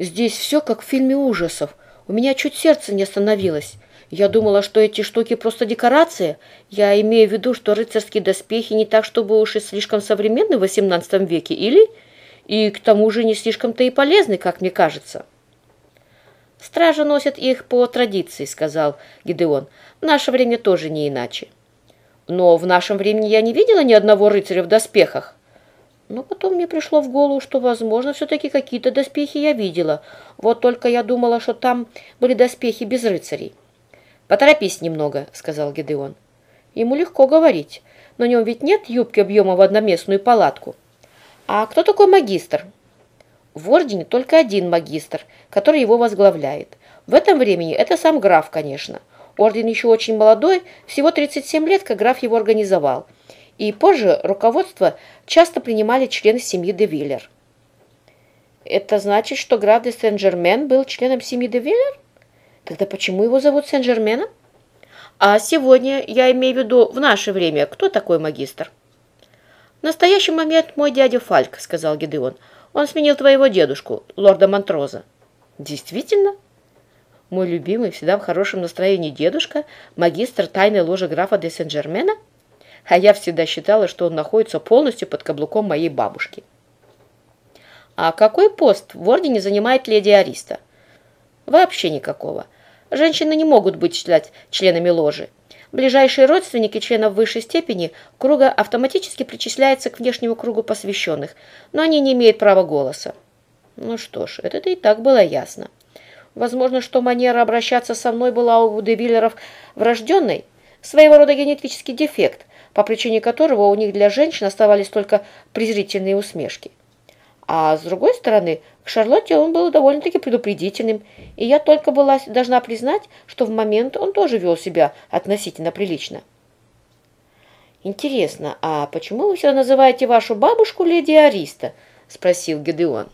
Здесь все как в фильме ужасов. У меня чуть сердце не остановилось. Я думала, что эти штуки просто декорация. Я имею в виду, что рыцарские доспехи не так, чтобы уж и слишком современны в XVIII веке, или... И к тому же не слишком-то и полезны, как мне кажется. «Стражи носят их по традиции», — сказал Гидеон. «В наше время тоже не иначе». «Но в нашем времени я не видела ни одного рыцаря в доспехах». Но потом мне пришло в голову, что, возможно, все-таки какие-то доспехи я видела. Вот только я думала, что там были доспехи без рыцарей. «Поторопись немного», — сказал Гедеон. Ему легко говорить. На нем ведь нет юбки объема в одноместную палатку. А кто такой магистр? В ордене только один магистр, который его возглавляет. В этом времени это сам граф, конечно. Орден еще очень молодой, всего 37 лет, как граф его организовал – и позже руководство часто принимали члены семьи де Виллер. Это значит, что граф де Сен-Жермен был членом семьи де Виллер? Тогда почему его зовут Сен-Жерменом? А сегодня, я имею в виду в наше время, кто такой магистр? В настоящий момент мой дядя Фальк, сказал Гедеон. Он сменил твоего дедушку, лорда Монтроза. Действительно? Мой любимый, всегда в хорошем настроении дедушка, магистр тайной ложи графа де Сен-Жермена – а я всегда считала, что он находится полностью под каблуком моей бабушки. А какой пост в ордене занимает леди Ариста? Вообще никакого. Женщины не могут быть членами ложи. Ближайшие родственники членов высшей степени круга автоматически причисляются к внешнему кругу посвященных, но они не имеют права голоса. Ну что ж, это и так было ясно. Возможно, что манера обращаться со мной была у Девиллеров врожденной, своего рода генетический дефект, по причине которого у них для женщин оставались только презрительные усмешки. А с другой стороны, к Шарлотте он был довольно-таки предупредительным, и я только была должна признать, что в момент он тоже вел себя относительно прилично. «Интересно, а почему вы всегда называете вашу бабушку леди Ариста?» – спросил Гедеон.